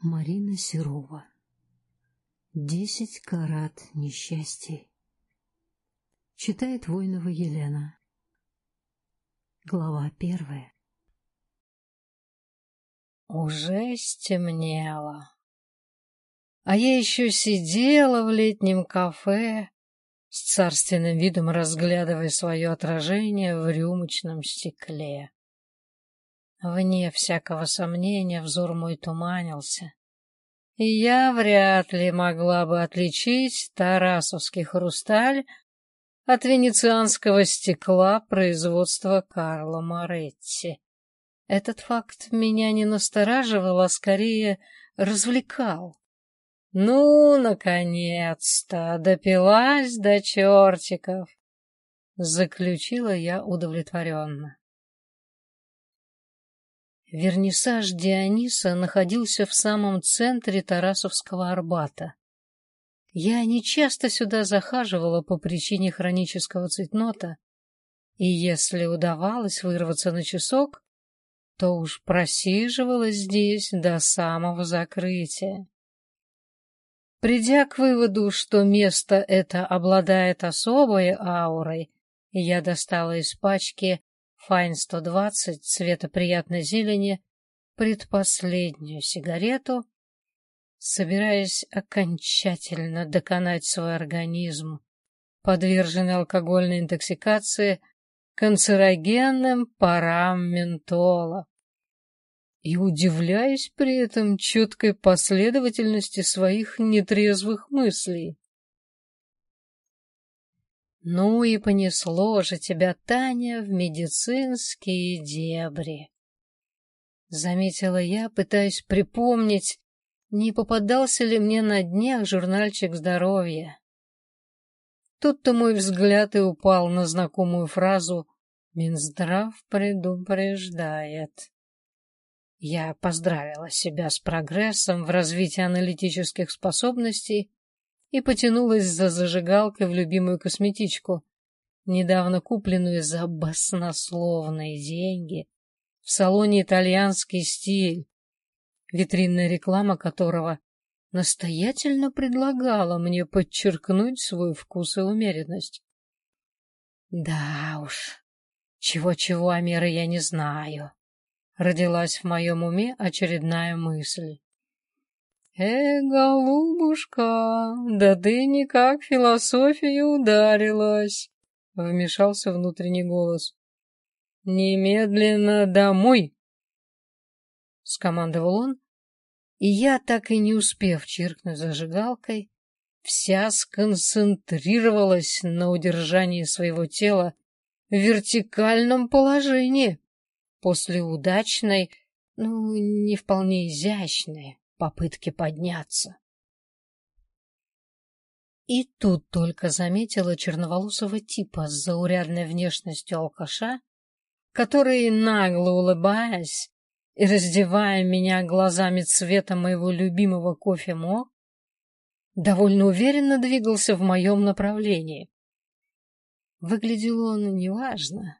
Марина Серова. Десять карат несчастий. Читает Войнова Елена. Глава первая. Уже стемнело. А я еще сидела в летнем кафе, с царственным видом разглядывая свое отражение в рюмочном стекле. Вне всякого сомнения взор мой туманился, я вряд ли могла бы отличить тарасовский хрусталь от венецианского стекла производства Карла Моретти. Этот факт меня не настораживал, а скорее развлекал. Ну, наконец-то, допилась до чертиков, заключила я удовлетворенно. Вернисаж Диониса находился в самом центре Тарасовского Арбата. Я не часто сюда захаживала по причине хронического цветнота, и если удавалось вырваться на часок, то уж просиживала здесь до самого закрытия. Придя к выводу, что место это обладает особой аурой, я достала из пачки Файн 120 цвета приятной зелени, предпоследнюю сигарету, собираясь окончательно доконать свой организм, подверженный алкогольной интоксикации, канцерогенным парам ментола. И удивляюсь при этом четкой последовательности своих нетрезвых мыслей. Ну и понесло же тебя, Таня, в медицинские дебри. Заметила я, пытаясь припомнить, не попадался ли мне на днях журнальчик здоровья. Тут-то мой взгляд и упал на знакомую фразу «Минздрав предупреждает». Я поздравила себя с прогрессом в развитии аналитических способностей и потянулась за зажигалкой в любимую косметичку, недавно купленную за баснословные деньги в салоне «Итальянский стиль», витринная реклама которого настоятельно предлагала мне подчеркнуть свой вкус и умеренность. Да уж, чего-чего о я не знаю. Родилась в моем уме очередная мысль. «Э, голубушка, да ты никак философию ударилась!» — вмешался внутренний голос. «Немедленно домой!» — скомандовал он, и я, так и не успев чиркнуть зажигалкой, вся сконцентрировалась на удержании своего тела в вертикальном положении после удачной, ну, не вполне изящной попытки подняться. И тут только заметила черноволосого типа с заурядной внешностью алкаша, который, нагло улыбаясь и раздевая меня глазами цвета моего любимого кофе-мо, довольно уверенно двигался в моем направлении. Выглядел он неважно.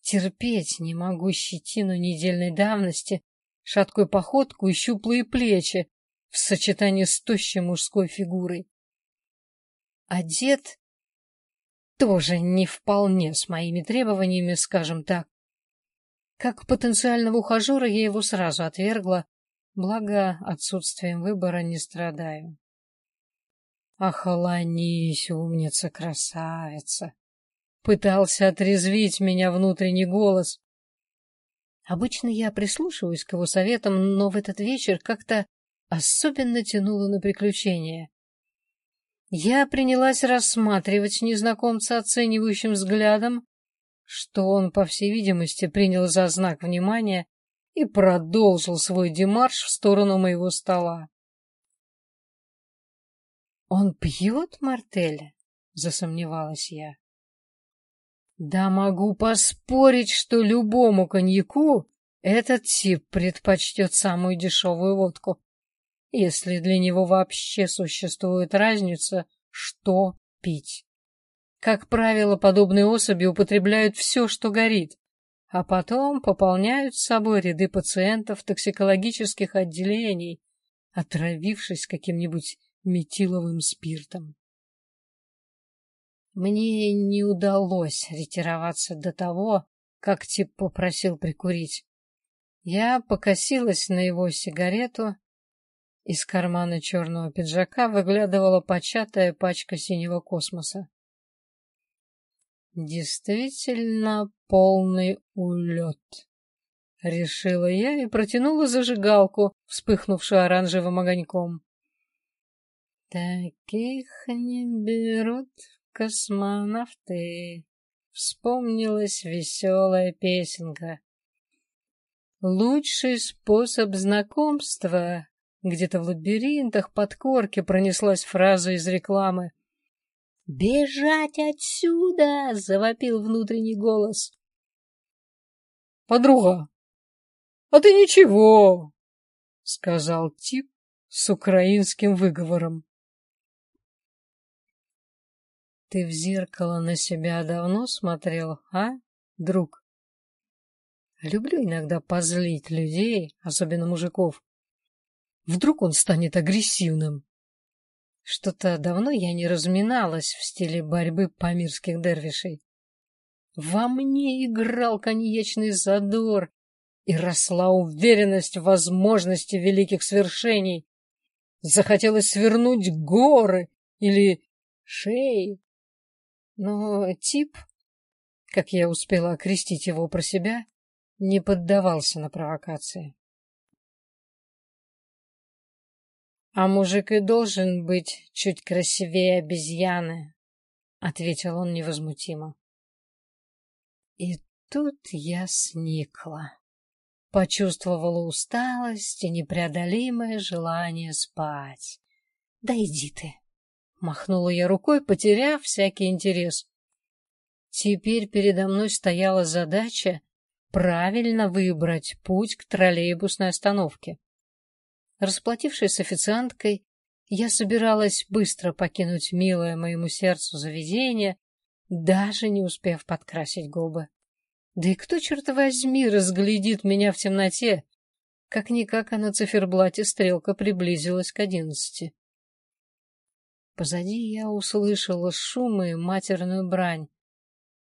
Терпеть не могу щетину недельной давности шаткую походку и щуплые плечи в сочетании с тощей мужской фигурой. Одет тоже не вполне с моими требованиями, скажем так. Как потенциального ухажера я его сразу отвергла, благо отсутствием выбора не страдаю. Охолонись, умница, красавица! Пытался отрезвить меня внутренний голос, Обычно я прислушиваюсь к его советам, но в этот вечер как-то особенно тянуло на приключения. Я принялась рассматривать незнакомца оценивающим взглядом, что он, по всей видимости, принял за знак внимания и продолжил свой демарш в сторону моего стола. «Он пьет, Мартеля?» — засомневалась я. Да могу поспорить, что любому коньяку этот тип предпочтет самую дешевую водку, если для него вообще существует разница, что пить. Как правило, подобные особи употребляют все, что горит, а потом пополняют с собой ряды пациентов токсикологических отделений отравившись каким-нибудь метиловым спиртом. Мне не удалось ретироваться до того, как тип попросил прикурить. Я покосилась на его сигарету. Из кармана черного пиджака выглядывала початая пачка синего космоса. Действительно полный улет. Решила я и протянула зажигалку, вспыхнувшую оранжевым огоньком. Таких не берут космонавты. Вспомнилась веселая песенка. Лучший способ знакомства. Где-то в лабиринтах под корки пронеслась фраза из рекламы. «Бежать отсюда!» — завопил внутренний голос. «Подруга, а ты ничего!» — сказал тип с украинским выговором. «Ты в зеркало на себя давно смотрел, а, друг?» Люблю иногда позлить людей, особенно мужиков. Вдруг он станет агрессивным. Что-то давно я не разминалась в стиле борьбы памирских дервишей. Во мне играл коньячный задор, и росла уверенность в возможности великих свершений. Захотелось свернуть горы или шеи. Но тип, как я успела окрестить его про себя, не поддавался на провокации. А мужик и должен быть чуть красивее обезьяны, ответил он невозмутимо. И тут я сникла. Почувствовала усталость и непреодолимое желание спать. Да иди ты. Махнула я рукой, потеряв всякий интерес. Теперь передо мной стояла задача правильно выбрать путь к троллейбусной остановке. Расплатившись с официанткой, я собиралась быстро покинуть милое моему сердцу заведение, даже не успев подкрасить губы. Да и кто, черт возьми, разглядит меня в темноте? Как-никак, а на циферблате стрелка приблизилась к одиннадцати. Позади я услышала шум и матерную брань.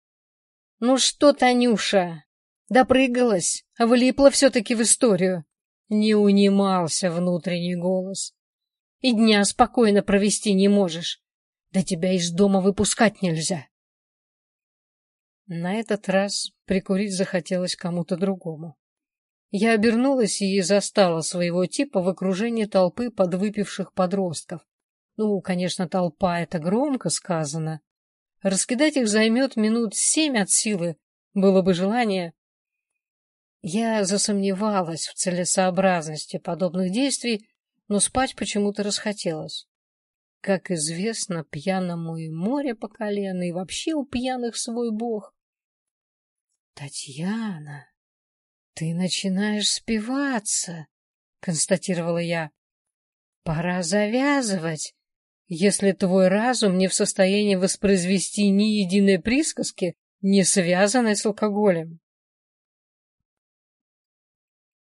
— Ну что, Танюша, допрыгалась, а влипла все-таки в историю? Не унимался внутренний голос. И дня спокойно провести не можешь. Да тебя из дома выпускать нельзя. На этот раз прикурить захотелось кому-то другому. Я обернулась и застала своего типа в окружении толпы подвыпивших подростков. Ну, конечно, толпа — это громко сказано. Раскидать их займет минут семь от силы, было бы желание. Я засомневалась в целесообразности подобных действий, но спать почему-то расхотелось. Как известно, пьяному и море по колено, и вообще у пьяных свой бог. Татьяна, ты начинаешь спиваться, констатировала я. Пора завязывать, если твой разум не в состоянии воспроизвести ни единой присказки, не связанной с алкоголем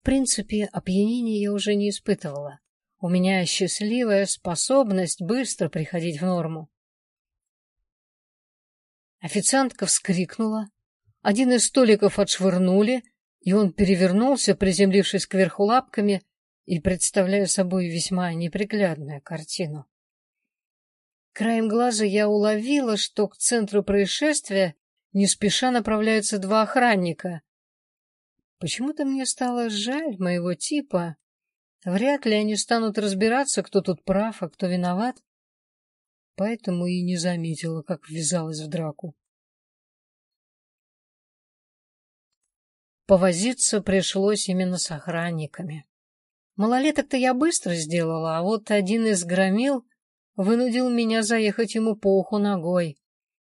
принципе, опьянения я уже не испытывала. У меня счастливая способность быстро приходить в норму. Официантка вскрикнула. Один из столиков отшвырнули, и он перевернулся, приземлившись кверху лапками и представляя собой весьма неприглядную картину. Краем глаза я уловила, что к центру происшествия не спеша направляются два охранника, Почему-то мне стало жаль моего типа. Вряд ли они станут разбираться, кто тут прав, а кто виноват. Поэтому и не заметила, как ввязалась в драку. Повозиться пришлось именно с охранниками. Малолеток-то я быстро сделала, а вот один из громил вынудил меня заехать ему по уху ногой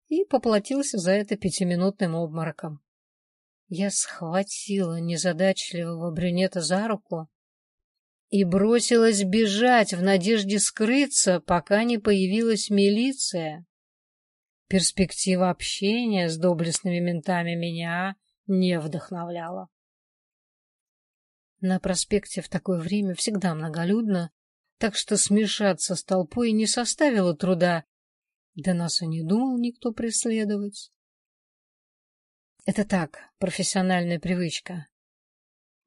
и поплатился за это пятиминутным обмороком. Я схватила незадачливого брюнета за руку и бросилась бежать в надежде скрыться, пока не появилась милиция. Перспектива общения с доблестными ментами меня не вдохновляла. На проспекте в такое время всегда многолюдно, так что смешаться с толпой не составило труда. Да нас и не думал никто преследовать. Это так, профессиональная привычка.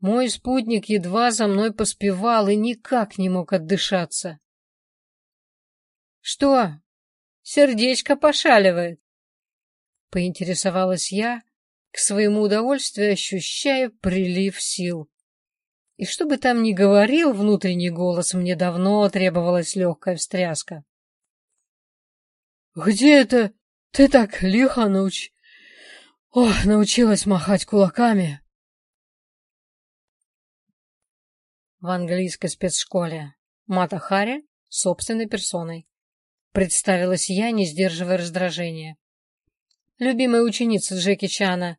Мой спутник едва за мной поспевал и никак не мог отдышаться. — Что? Сердечко пошаливает? — поинтересовалась я, к своему удовольствию ощущая прилив сил. И что бы там ни говорил внутренний голос, мне давно требовалась легкая встряска. — Где это ты так лихо науч... Ох, научилась махать кулаками? В английской спецшколе Мата Хари собственной персоной. Представилась я, не сдерживая раздражения. Любимая ученица Джеки Чана.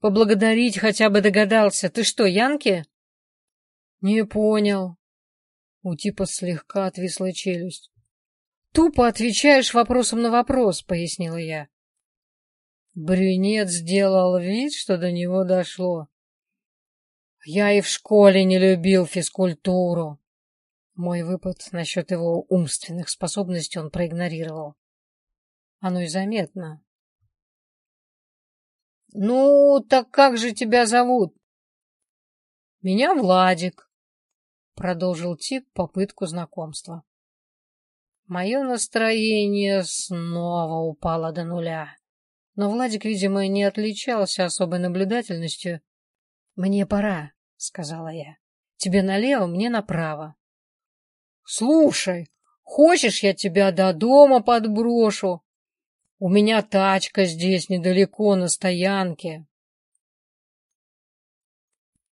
Поблагодарить хотя бы догадался. Ты что, Янки? Не понял. У типа слегка отвисла челюсть. Тупо отвечаешь вопросом на вопрос, пояснила я. Брюнет сделал вид, что до него дошло. Я и в школе не любил физкультуру. Мой выпад насчет его умственных способностей он проигнорировал. Оно и заметно. «Ну, так как же тебя зовут?» «Меня Владик», — продолжил тип попытку знакомства. Мое настроение снова упало до нуля. Но Владик, видимо, не отличался особой наблюдательностью. «Мне пора», — сказала я. «Тебе налево, мне направо». «Слушай, хочешь, я тебя до дома подброшу? У меня тачка здесь недалеко, на стоянке».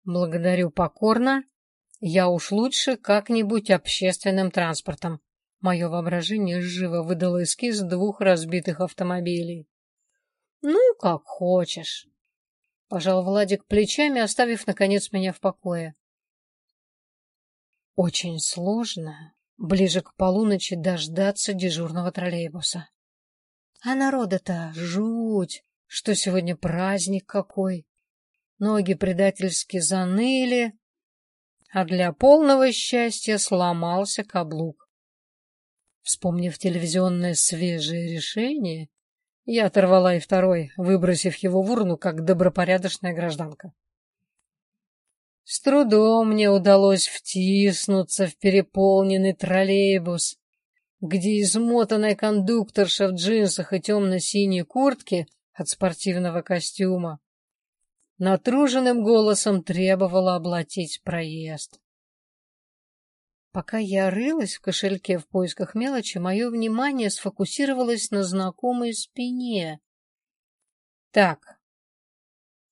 «Благодарю покорно. Я уж лучше как-нибудь общественным транспортом». Мое воображение живо выдало эскиз двух разбитых автомобилей. «Ну, как хочешь», — пожал Владик плечами, оставив, наконец, меня в покое. Очень сложно ближе к полуночи дождаться дежурного троллейбуса. А народа-то жуть, что сегодня праздник какой. Ноги предательски заныли, а для полного счастья сломался каблук. Вспомнив телевизионное свежее решение, я оторвала и второй, выбросив его в урну, как добропорядочная гражданка. С трудом мне удалось втиснуться в переполненный троллейбус, где измотанная кондукторша в джинсах и темно-синей куртке от спортивного костюма натруженным голосом требовала оплатить проезд. Пока я рылась в кошельке в поисках мелочи, мое внимание сфокусировалось на знакомой спине. Так,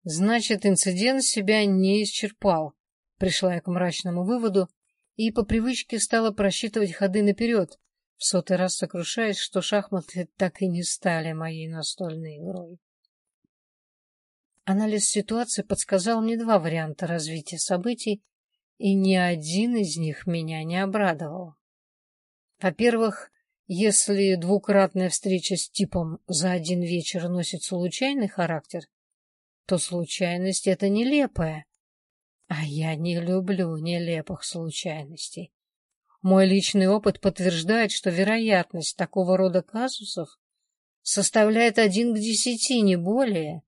значит, инцидент себя не исчерпал. Пришла я к мрачному выводу и по привычке стала просчитывать ходы наперед, в сотый раз сокрушаясь, что шахматы так и не стали моей настольной игрой. Анализ ситуации подсказал мне два варианта развития событий, и ни один из них меня не обрадовал. Во-первых, если двукратная встреча с типом за один вечер носит случайный характер, то случайность — это нелепая. А я не люблю нелепых случайностей. Мой личный опыт подтверждает, что вероятность такого рода казусов составляет один к десяти, не более.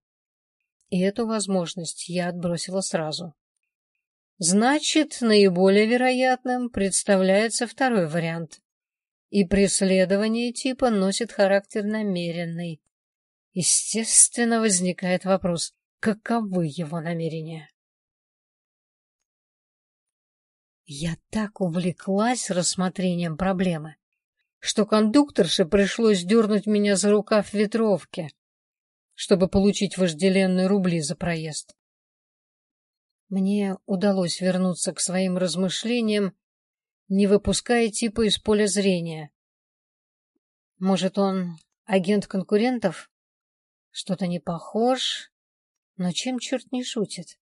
И эту возможность я отбросила сразу. Значит, наиболее вероятным представляется второй вариант. И преследование типа носит характер намеренный. Естественно, возникает вопрос, каковы его намерения? Я так увлеклась рассмотрением проблемы, что кондукторше пришлось дернуть меня за рукав в ветровке, чтобы получить вожделенные рубли за проезд. Мне удалось вернуться к своим размышлениям, не выпуская типа из поля зрения. Может, он агент конкурентов? Что-то не похож, но чем черт не шутит?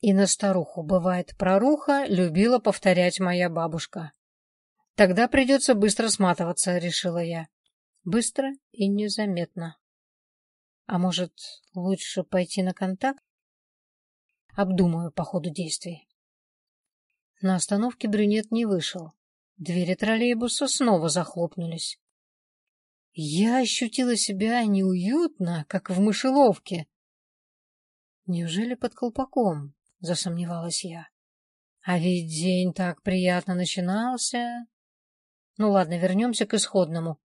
И на старуху бывает проруха, любила повторять моя бабушка. Тогда придется быстро сматываться, решила я. Быстро и незаметно. А может, лучше пойти на контакт? Обдумаю по ходу действий. На остановке брюнет не вышел. Двери троллейбуса снова захлопнулись. Я ощутила себя неуютно, как в мышеловке. Неужели под колпаком? Засомневалась я. А ведь день так приятно начинался. Ну ладно, вернемся к исходному.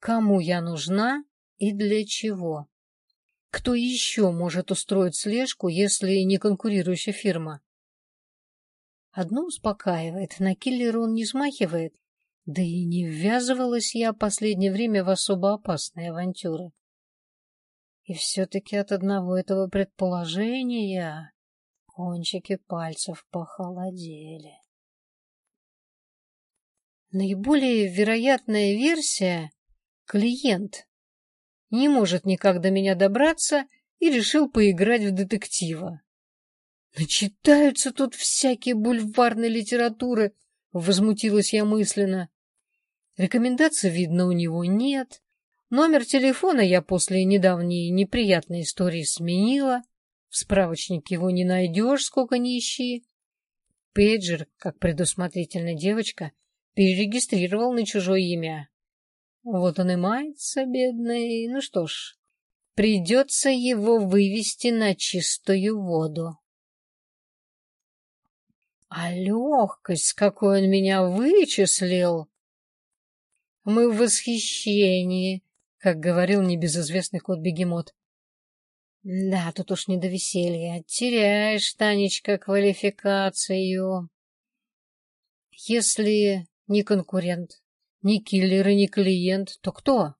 Кому я нужна и для чего? Кто еще может устроить слежку, если не конкурирующая фирма? Одно успокаивает, на киллера он не смахивает, да и не ввязывалась я последнее время в особо опасные авантюры. И все-таки от одного этого предположения кончики пальцев похолодели. Наиболее вероятная версия — клиент. Не может никак до меня добраться и решил поиграть в детектива. Начитаются тут всякие бульварные литературы, возмутилась я мысленно. Рекомендаций, видно, у него нет. Номер телефона я после недавней неприятной истории сменила. В справочнике его не найдешь, сколько ни ищи. Пейджер, как предусмотрительная девочка, перерегистрировал на чужое имя. Вот он и мается, бедный. Ну что ж, придется его вывести на чистую воду. А легкость, с какой он меня вычислил! Мы в восхищении, как говорил небезызвестный кот-бегемот. Да, тут уж не до веселья. Теряешь, Танечка, квалификацию. Если не конкурент, не киллер и не клиент, то кто?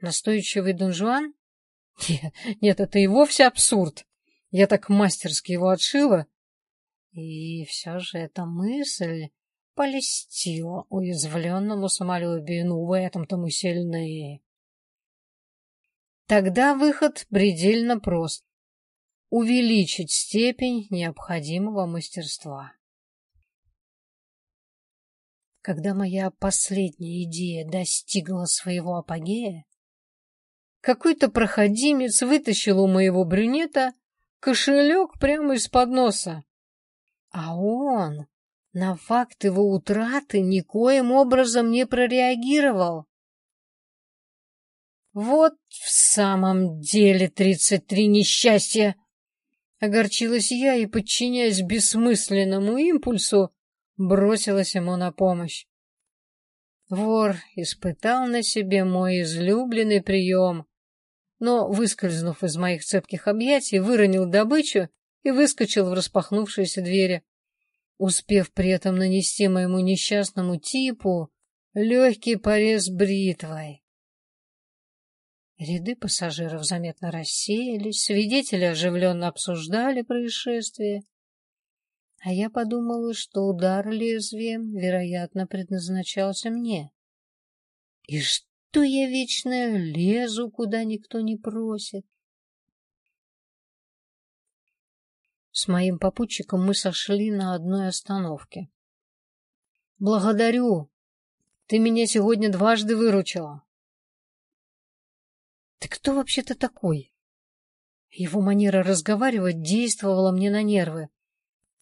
Настойчивый Дон Жуан? Нет, нет, это и вовсе абсурд. Я так мастерски его отшила. И все же эта мысль полистила уязвленному самолюбию. Ну, в этом-то мы сильны. Тогда выход предельно прост. Увеличить степень необходимого мастерства. Когда моя последняя идея достигла своего апогея, какой-то проходимец вытащил у моего брюнета кошелек прямо из-под носа. А он на факт его утраты никоим образом не прореагировал. Вот в самом деле тридцать три несчастья! Огорчилась я и, подчиняясь бессмысленному импульсу, бросилась ему на помощь. Вор испытал на себе мой излюбленный прием, но, выскользнув из моих цепких объятий, выронил добычу и выскочил в распахнувшиеся двери успев при этом нанести моему несчастному типу легкий порез бритвой. Ряды пассажиров заметно рассеялись, свидетели оживленно обсуждали происшествие, а я подумала, что удар лезвием, вероятно, предназначался мне. И что я вечно лезу, куда никто не просит? С моим попутчиком мы сошли на одной остановке. «Благодарю! Ты меня сегодня дважды выручила!» «Ты кто вообще-то такой?» Его манера разговаривать действовала мне на нервы.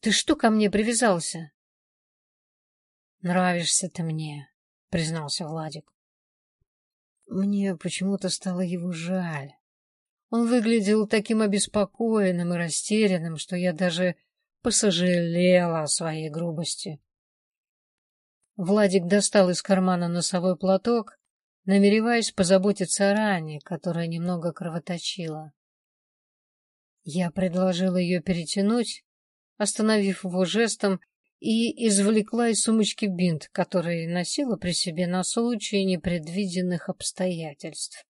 «Ты что ко мне привязался?» «Нравишься ты мне», — признался Владик. Мне почему-то стало его жаль. Он выглядел таким обеспокоенным и растерянным, что я даже посожалела о своей грубости. Владик достал из кармана носовой платок, намереваясь позаботиться о ране, которая немного кровоточила. Я предложила ее перетянуть, остановив его жестом, и извлекла из сумочки бинт, который носила при себе на случай непредвиденных обстоятельств.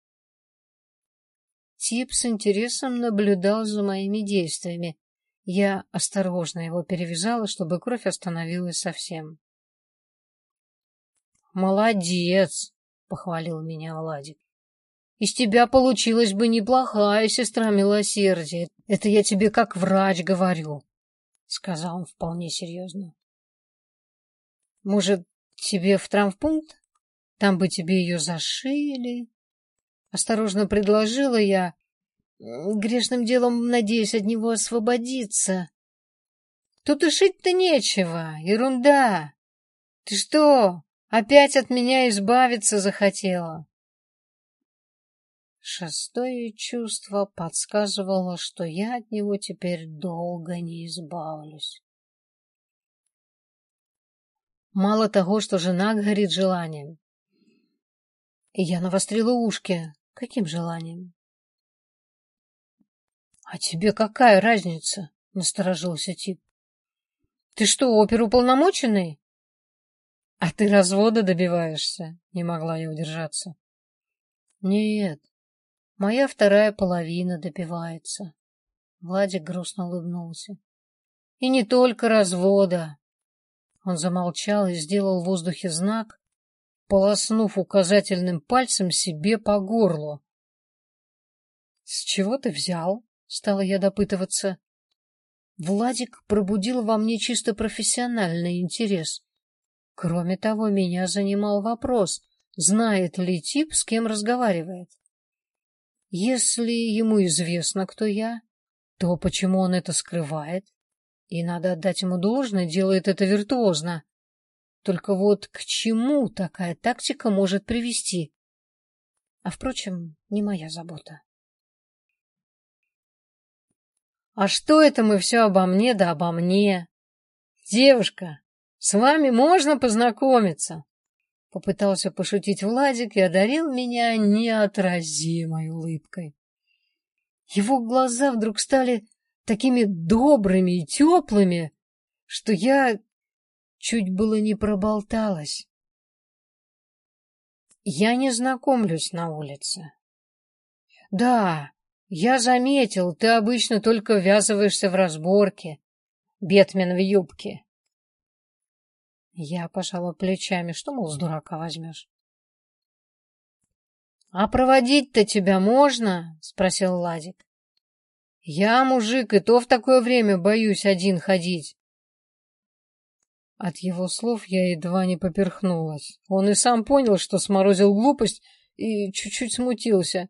Тип с интересом наблюдал за моими действиями. Я осторожно его перевязала, чтобы кровь остановилась совсем. «Молодец!» — похвалил меня Владик. «Из тебя получилась бы неплохая сестра милосердия. Это я тебе как врач говорю», — сказал он вполне серьезно. «Может, тебе в травмпункт? Там бы тебе ее зашили?» Осторожно предложила я, грешным делом надеюсь от него освободиться. Тут и шить-то нечего, ерунда. Ты что, опять от меня избавиться захотела? Шестое чувство подсказывало, что я от него теперь долго не избавлюсь. Мало того, что жена горит желанием. Я навострила ушки. Каким желанием? — А тебе какая разница? — насторожился тип. — Ты что, оперуполномоченный? — А ты развода добиваешься? — не могла я удержаться. — Нет, Моя вторая половина допивается. Владик грустно улыбнулся. И не только развода. Он замолчал и сделал в воздухе знак, полоснув указательным пальцем себе по горлу. — С чего ты взял? — стала я допытываться. Владик пробудил во мне чисто профессиональный интерес. Кроме того, меня занимал вопрос, знает ли тип, с кем разговаривает. Если ему известно, кто я, то почему он это скрывает? И надо отдать ему должное, делает это виртуозно. Только вот к чему такая тактика может привести? А, впрочем, не моя забота. А что это мы все обо мне да обо мне? Девушка, с вами можно познакомиться? Попытался пошутить Владик и одарил меня неотразимой улыбкой. Его глаза вдруг стали такими добрыми и теплыми, что я чуть было не проболталась. Я не знакомлюсь на улице. Да, я заметил, ты обычно только ввязываешься в разборки. Бетмен в юбке. Я пожала плечами. Что, мол, с дурака возьмешь? — А проводить-то тебя можно? — спросил Ладик. — Я, мужик, и то в такое время боюсь один ходить. От его слов я едва не поперхнулась. Он и сам понял, что сморозил глупость, и чуть-чуть смутился.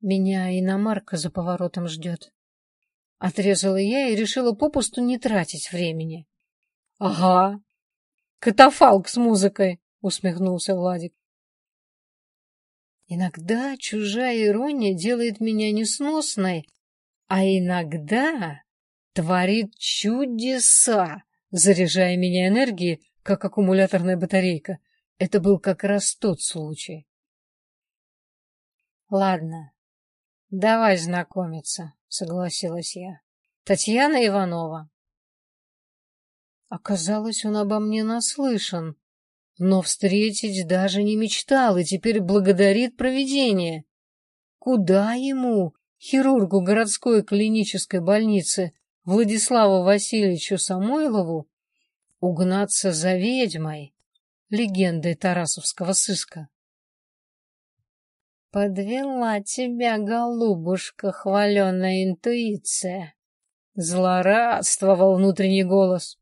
Меня иномарка за поворотом ждет. Отрезала я и решила попусту не тратить времени. — Ага. Катафалк с музыкой, — усмехнулся Владик. Иногда чужая ирония делает меня несносной, а иногда творит чудеса, заряжая меня энергией, как аккумуляторная батарейка. Это был как раз тот случай. Ладно, давай знакомиться, согласилась я. Татьяна Иванова. Оказалось, он обо мне наслышан, но встретить даже не мечтал и теперь благодарит провидение. Куда ему, хирургу городской клинической больницы Владиславу Васильевичу Самойлову, угнаться за ведьмой, легендой тарасовского сыска? Подвела тебя, голубушка, хваленая интуиция. Злорадствовал внутренний голос.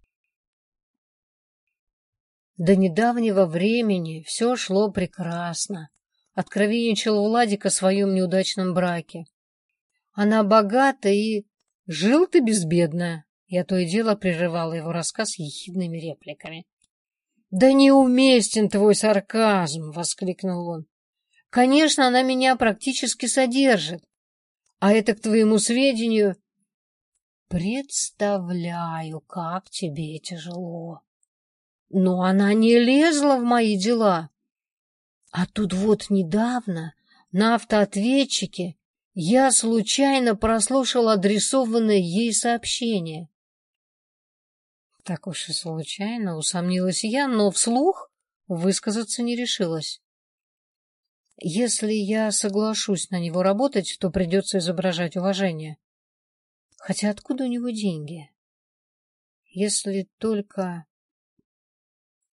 До недавнего времени все шло прекрасно. Откровенничал Владик о своем неудачном браке. Она богата и... Жил ты безбедно. Я то и дело прерывала его рассказ ехидными репликами. — Да неуместен твой сарказм! — воскликнул он. — Конечно, она меня практически содержит. А это, к твоему сведению... Представляю, как тебе тяжело. Но она не лезла в мои дела. А тут вот недавно на автоответчике я случайно прослушал адресованное ей сообщение. Так уж и случайно, усомнилась я, но вслух высказаться не решилась. Если я соглашусь на него работать, то придется изображать уважение. Хотя откуда у него деньги? Если только...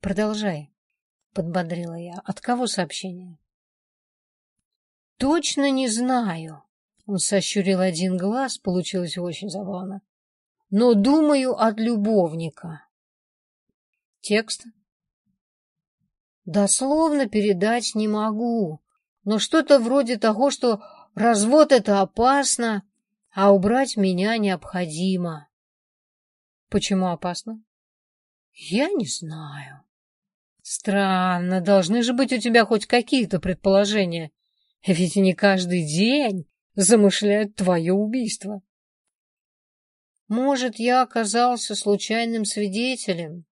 Продолжай, подбодрила я. От кого сообщение? Точно не знаю. Он сощурил один глаз, получилось очень забавно. Но думаю от любовника. Текст? Дословно передать не могу, но что-то вроде того, что развод это опасно, а убрать меня необходимо. Почему опасно? Я не знаю. Странно, должны же быть у тебя хоть какие-то предположения. Ведь не каждый день замышляют твое убийство. Может, я оказался случайным свидетелем?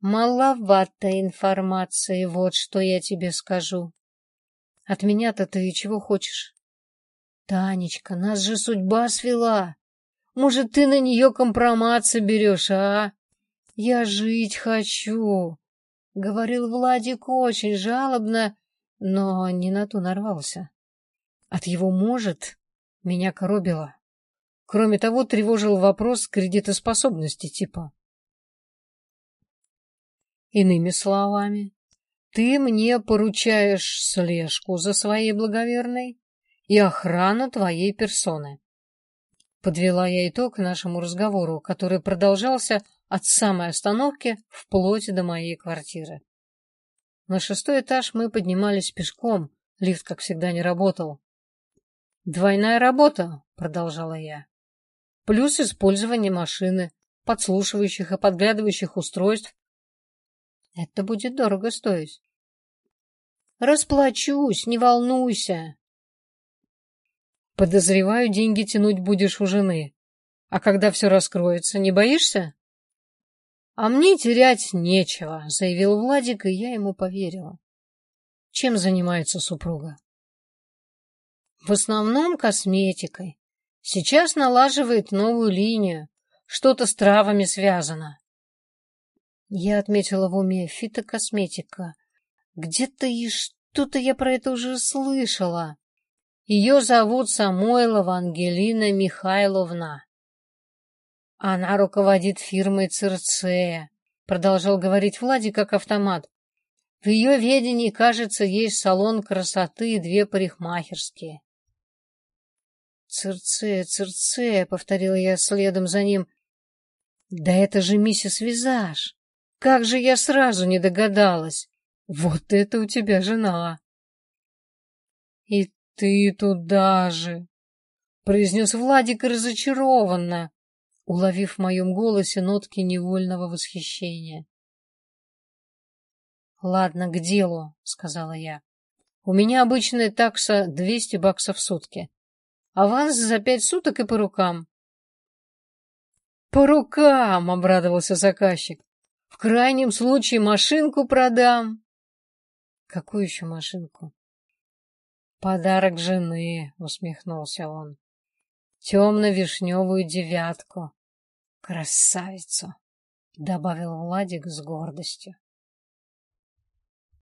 Маловато информации, вот что я тебе скажу. От меня-то ты чего хочешь? Танечка, нас же судьба свела. Может, ты на нее компромат соберешь, а? Я жить хочу, — говорил Владик очень жалобно, но не на ту нарвался. От его «может» меня коробило. Кроме того, тревожил вопрос кредитоспособности типа. Иными словами, ты мне поручаешь слежку за своей благоверной и охрану твоей персоны. Подвела я итог нашему разговору, который продолжался от самой остановки вплоть до моей квартиры. На шестой этаж мы поднимались пешком, лифт, как всегда, не работал. «Двойная работа», — продолжала я, — «плюс использование машины, подслушивающих и подглядывающих устройств. Это будет дорого стоить». «Расплачусь, не волнуйся», Подозреваю, деньги тянуть будешь у жены. А когда все раскроется, не боишься? А мне терять нечего, заявил Владик, и я ему поверила. Чем занимается супруга? В основном косметикой. Сейчас налаживает новую линию. Что-то с травами связано. Я отметила в уме фитокосметика. Где-то и что-то я про это уже слышала. Ее зовут Самойлова Ангелина Михайловна. Она руководит фирмой Цирцея, продолжал говорить Владик как автомат. В ее ведении, кажется, есть салон красоты и две парикмахерские. Цирцея, Цирцея, повторила я следом за ним. Да это же миссис Визаж. Как же я сразу не догадалась. Вот это у тебя жена. И «Ты туда же!» — произнес Владик разочарованно, уловив в моем голосе нотки невольного восхищения. «Ладно, к делу», — сказала я. «У меня обычная такса двести баксов в сутки. Аванс за пять суток и по рукам». «По рукам!» — обрадовался заказчик. «В крайнем случае машинку продам». «Какую еще машинку?» Подарок жены, усмехнулся он. Темно-вишневую девятку. Красавицу, добавил Владик с гордостью.